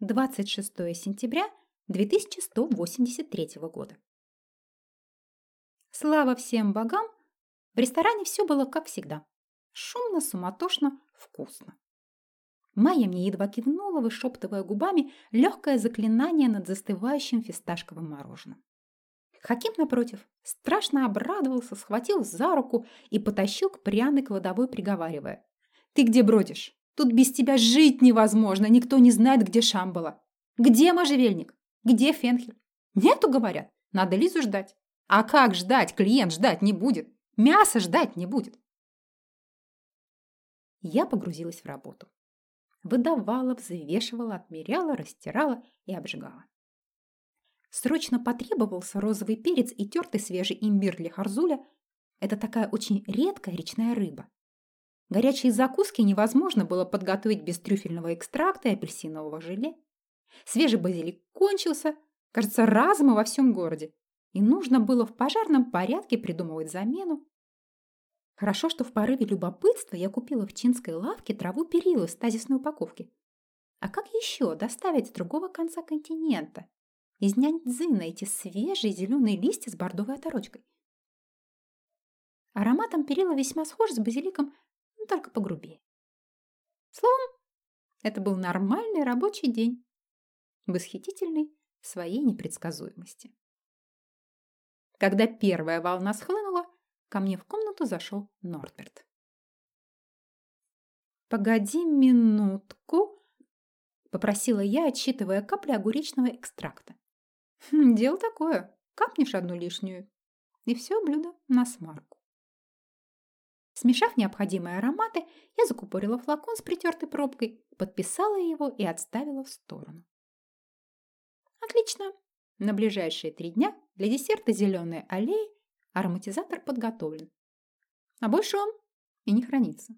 26 сентября 2183 года. Слава всем богам, в ресторане все было как всегда. Шумно, суматошно, вкусно. Майя мне едва кивнула, вышептывая губами легкое заклинание над застывающим фисташковым мороженым. Хаким, напротив, страшно обрадовался, схватил за руку и потащил к пряной кладовой, приговаривая. «Ты где бродишь? Тут без тебя жить невозможно, никто не знает, где Шамбала. Где можжевельник? Где Фенхель? Нету, говорят. Надо Лизу ждать. А как ждать? Клиент ждать не будет. Мясо ждать не будет. Я погрузилась в работу. Выдавала, взвешивала, отмеряла, растирала и обжигала. Срочно потребовался розовый перец и тертый свежий имбирь для харзуля. Это такая очень редкая речная рыба. Горячие закуски невозможно было подготовить без трюфельного экстракта и апельсинового желе. Свежий базилик кончился, кажется, разом и во всем городе. И нужно было в пожарном порядке придумывать замену. Хорошо, что в порыве любопытства я купила в чинской лавке траву перилу в стазисной упаковке. А как еще доставить с другого конца континента? Из няньцзы найти свежие зеленые листья с бордовой оторочкой. Ароматом перила весьма схож с базиликом, но только погрубее. Словом, это был нормальный рабочий день, восхитительный в своей непредсказуемости. Когда первая волна схлынула, ко мне в комнату зашел Норберт. «Погоди минутку», — попросила я, отсчитывая капли огуречного экстракта. «Хм, «Дело такое. Капнешь одну лишнюю, и все блюдо на смарку». Смешав необходимые ароматы, я закупорила флакон с притертой пробкой, подписала его и отставила в сторону. Отлично. На ближайшие три дня для десерта зеленой аллеи ароматизатор подготовлен. А больше он и не хранится.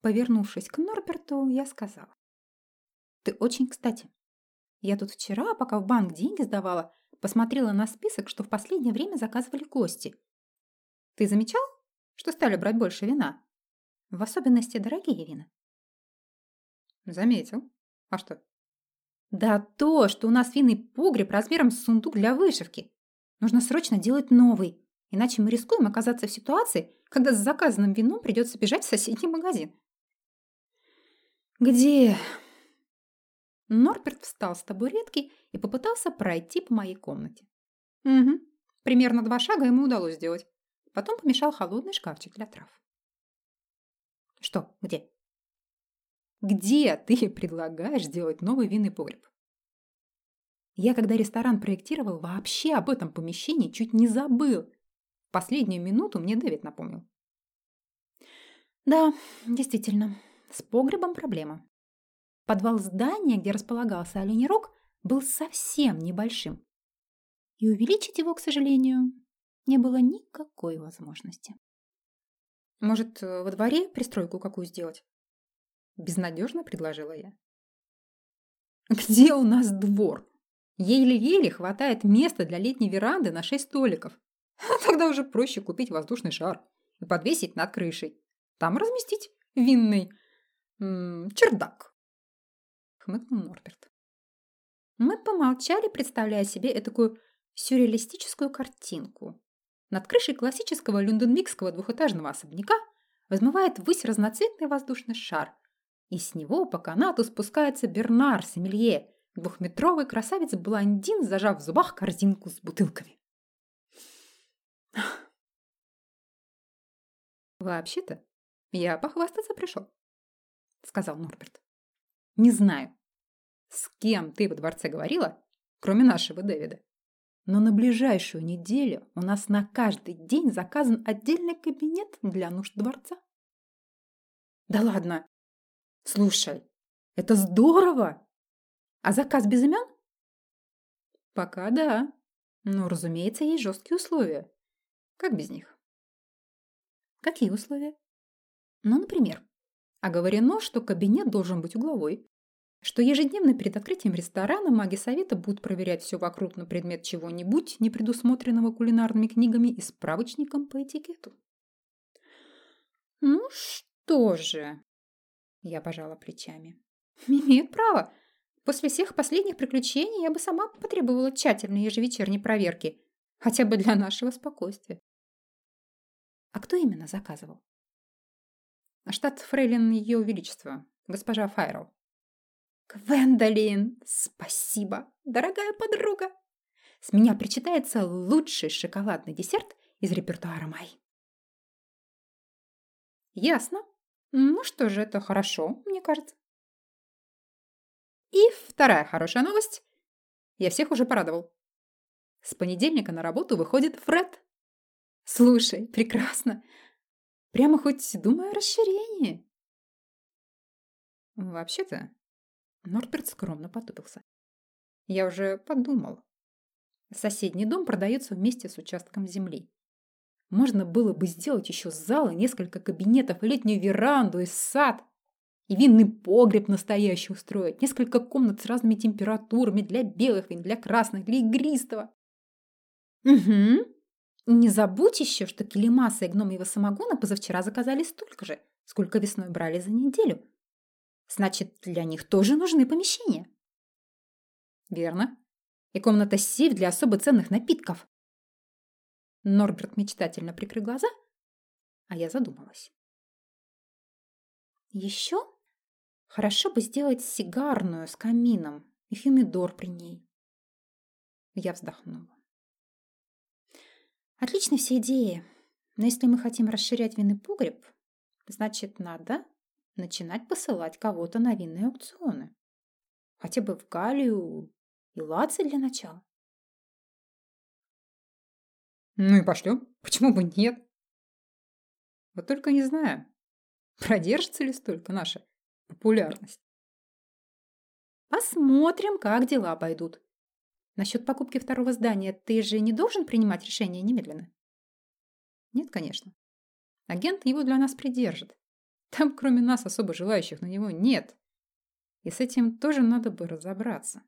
Повернувшись к Норберту, я сказала. Ты очень кстати. Я тут вчера, пока в банк деньги сдавала, посмотрела на список, что в последнее время заказывали гости. Ты замечал, что стали брать больше вина? В особенности дорогие вина. Заметил. А что? Да то, что у нас винный погреб размером с сундук для вышивки. Нужно срочно делать новый, иначе мы рискуем оказаться в ситуации, когда с заказанным вином придется бежать в соседний магазин. Где? Норберт встал с табуретки и попытался пройти по моей комнате. Угу. Примерно два шага ему удалось сделать. Потом помешал холодный шкафчик для трав. Что? Где? Где ты предлагаешь сделать новый винный погреб? Я, когда ресторан проектировал, вообще об этом помещении чуть не забыл. Последнюю минуту мне Дэвид напомнил. Да, действительно, с погребом проблема. Подвал здания, где располагался оленей рог, был совсем небольшим. И увеличить его, к сожалению, не было никакой возможности. Может, во дворе пристройку какую сделать? Безнадежно предложила я. Где у нас двор? Еле-еле хватает места для летней веранды на шесть столиков. Тогда уже проще купить воздушный шар и подвесить над крышей. Там разместить винный чердак. Хмыкнул Норберт. Мы помолчали, представляя себе такую сюрреалистическую картинку. Над крышей классического люнденвикского двухэтажного особняка взмывает ввысь разноцветный воздушный шар, и с него по канату спускается Бернар Семелье, двухметровый красавец-блондин, зажав в зубах корзинку с бутылками. «Вообще-то я похвастаться пришел», — сказал Норберт. «Не знаю, с кем ты во дворце говорила, кроме нашего Дэвида, но на ближайшую неделю у нас на каждый день заказан отдельный кабинет для нужд дворца». «Да ладно!» Слушай, это здорово! А заказ без имен? Пока да. Но, разумеется, есть жесткие условия. Как без них? Какие условия? Ну, например, оговорено, что кабинет должен быть угловой, что ежедневно перед открытием ресторана маги совета будут проверять все вокруг на предмет чего-нибудь, не предусмотренного кулинарными книгами и справочником по этикету. Ну что же, я пожала плечами. Имеют право. После всех последних приключений я бы сама потребовала тщательной ежевечерней проверки, хотя бы для нашего спокойствия. А кто именно заказывал? Штат Фрейлин Ее Величества, госпожа Файрл. Гвендолин, спасибо, дорогая подруга. С меня причитается лучший шоколадный десерт из репертуара Май. Ясно. Ну что же, это хорошо, мне кажется. И вторая хорошая новость. Я всех уже порадовал. С понедельника на работу выходит Фред. Слушай, прекрасно. Прямо хоть думаю о расширении. Вообще-то, Норберт скромно потупился. Я уже подумал. Соседний дом продается вместе с участком земли. Можно было бы сделать еще зал и несколько кабинетов, и летнюю веранду, и сад, и винный погреб настоящий устроить, несколько комнат с разными температурами для белых вин, для красных, для игристого. Угу. Не забудь еще, что Келемаса и гномьего самогона позавчера заказали столько же, сколько весной брали за неделю. Значит, для них тоже нужны помещения. Верно. И комната сейф для особо ценных напитков. Норберт мечтательно прикрыл глаза, а я задумалась. Еще хорошо бы сделать сигарную с камином и хюмидор при ней. Я вздохнула. Отличные все идеи, но если мы хотим расширять винный погреб, значит, надо начинать посылать кого-то на винные аукционы. Хотя бы в Галию и Лаци для начала. Ну и пошлем. Почему бы нет? Вот только не знаю, продержится ли столько наша популярность. Посмотрим, как дела пойдут. Насчет покупки второго здания ты же не должен принимать решение немедленно? Нет, конечно. Агент его для нас придержит. Там, кроме нас, особо желающих на него нет. И с этим тоже надо бы разобраться.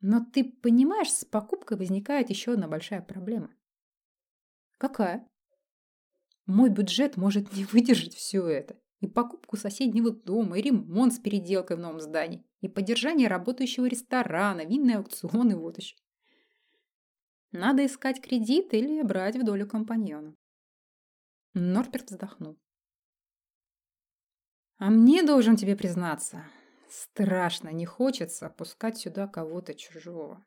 Но ты понимаешь, с покупкой возникает еще одна большая проблема. Какая? Мой бюджет может не выдержать все это. И покупку соседнего дома, и ремонт с переделкой в новом здании, и поддержание работающего ресторана, винные аукционы, вот еще. Надо искать кредит или брать в долю компаньона. Норберт вздохнул. А мне, должен тебе признаться, страшно не хочется пускать сюда кого-то чужого.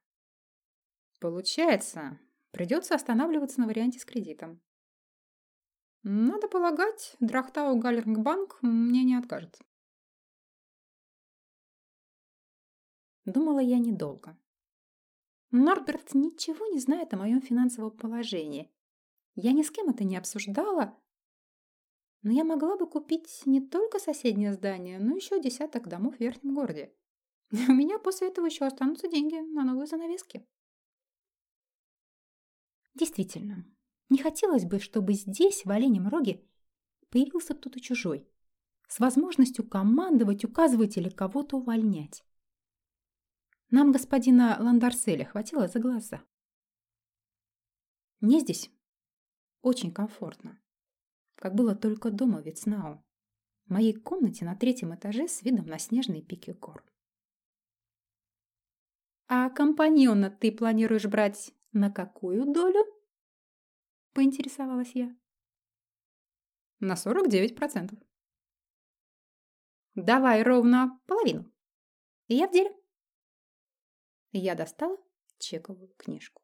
Получается, Придется останавливаться на варианте с кредитом. Надо полагать, Драхтау Галлингбанк мне не откажет. Думала я недолго. Норберт ничего не знает о моем финансовом положении. Я ни с кем это не обсуждала, но я могла бы купить не только соседнее здание, но еще десяток домов в верхнем городе. У меня после этого еще останутся деньги на новые занавески. Действительно, не хотелось бы, чтобы здесь, в Оленем Роге, появился кто-то чужой, с возможностью командовать, указывать или кого-то увольнять. Нам господина Ландарселя хватило за глаза. Мне здесь очень комфортно, как было только дома в Вицнау, в моей комнате на третьем этаже с видом на снежные пики гор. «А компаньона ты планируешь брать «На какую долю?» – поинтересовалась я. «На 49%. «Давай ровно половину. И я в деле». Я достала чековую книжку.